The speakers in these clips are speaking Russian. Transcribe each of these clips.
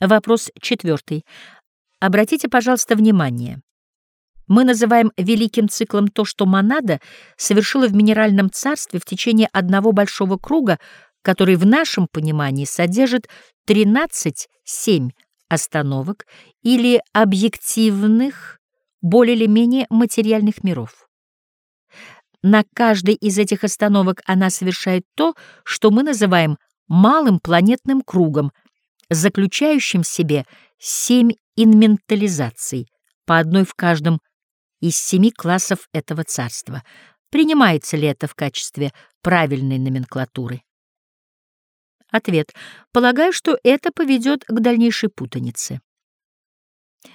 Вопрос четвертый. Обратите, пожалуйста, внимание. Мы называем великим циклом то, что монада совершила в минеральном царстве в течение одного большого круга, который в нашем понимании содержит 13-7 остановок или объективных, более или менее материальных миров. На каждой из этих остановок она совершает то, что мы называем малым планетным кругом, заключающим в себе семь инментализаций, по одной в каждом из семи классов этого царства. Принимается ли это в качестве правильной номенклатуры? Ответ. Полагаю, что это поведет к дальнейшей путанице.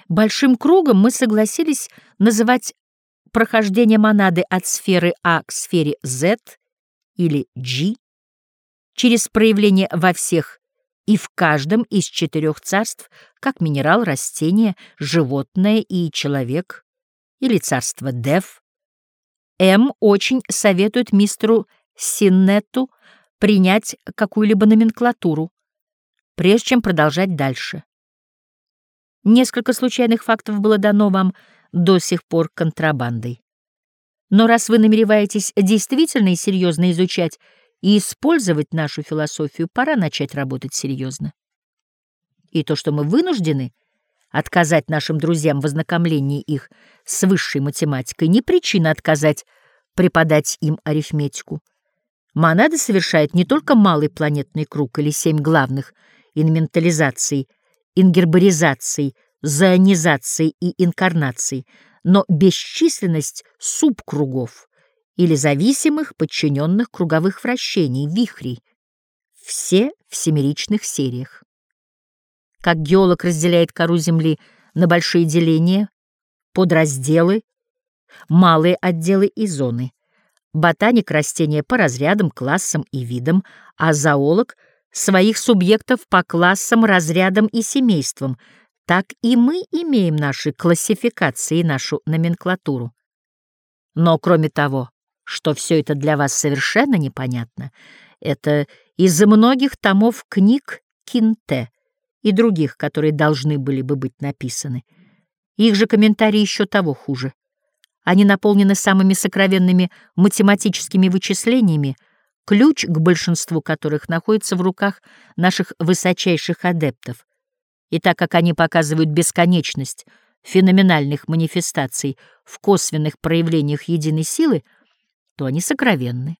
Большим кругом мы согласились называть прохождение монады от сферы А к сфере Z или G через проявление во всех и в каждом из четырех царств, как минерал, растение, животное и человек, или царство Дев. М очень советует мистеру Синнету принять какую-либо номенклатуру, прежде чем продолжать дальше. Несколько случайных фактов было дано вам до сих пор контрабандой. Но раз вы намереваетесь действительно и серьезно изучать и использовать нашу философию, пора начать работать серьезно. И то, что мы вынуждены отказать нашим друзьям в ознакомлении их с высшей математикой, не причина отказать преподать им арифметику. Монада совершает не только малый планетный круг или семь главных инментализаций, ингербаризаций, зоонизаций и инкарнаций, но бесчисленность субкругов, или зависимых подчиненных круговых вращений, вихрей, все в семеричных сериях. Как геолог разделяет кору Земли на большие деления, подразделы, малые отделы и зоны, ботаник растения по разрядам, классам и видам, а зоолог — своих субъектов по классам, разрядам и семействам, так и мы имеем наши классификации и нашу номенклатуру. Но, кроме того, что все это для вас совершенно непонятно, это из-за многих томов книг Кинте и других, которые должны были бы быть написаны. Их же комментарии еще того хуже. Они наполнены самыми сокровенными математическими вычислениями, ключ к большинству которых находится в руках наших высочайших адептов. И так как они показывают бесконечность феноменальных манифестаций в косвенных проявлениях единой силы, то они сокровенны.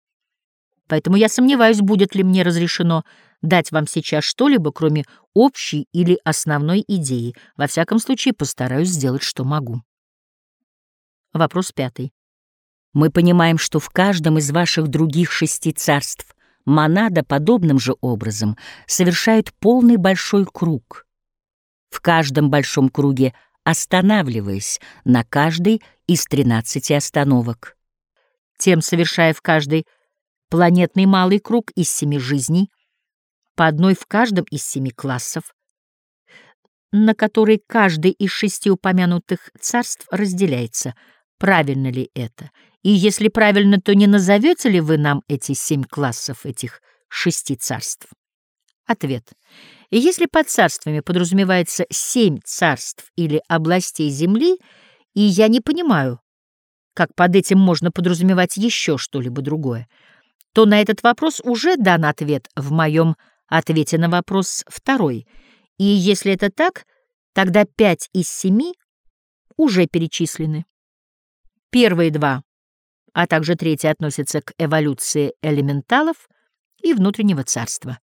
Поэтому я сомневаюсь, будет ли мне разрешено дать вам сейчас что-либо, кроме общей или основной идеи. Во всяком случае, постараюсь сделать, что могу. Вопрос пятый. Мы понимаем, что в каждом из ваших других шести царств монада подобным же образом совершает полный большой круг. В каждом большом круге останавливаясь на каждой из тринадцати остановок тем совершая в каждый планетный малый круг из семи жизней, по одной в каждом из семи классов, на который каждый из шести упомянутых царств разделяется. Правильно ли это? И если правильно, то не назовете ли вы нам эти семь классов этих шести царств? Ответ. Если под царствами подразумевается семь царств или областей Земли, и я не понимаю, как под этим можно подразумевать еще что-либо другое, то на этот вопрос уже дан ответ в моем ответе на вопрос второй. И если это так, тогда пять из семи уже перечислены. Первые два, а также третий относятся к эволюции элементалов и внутреннего царства.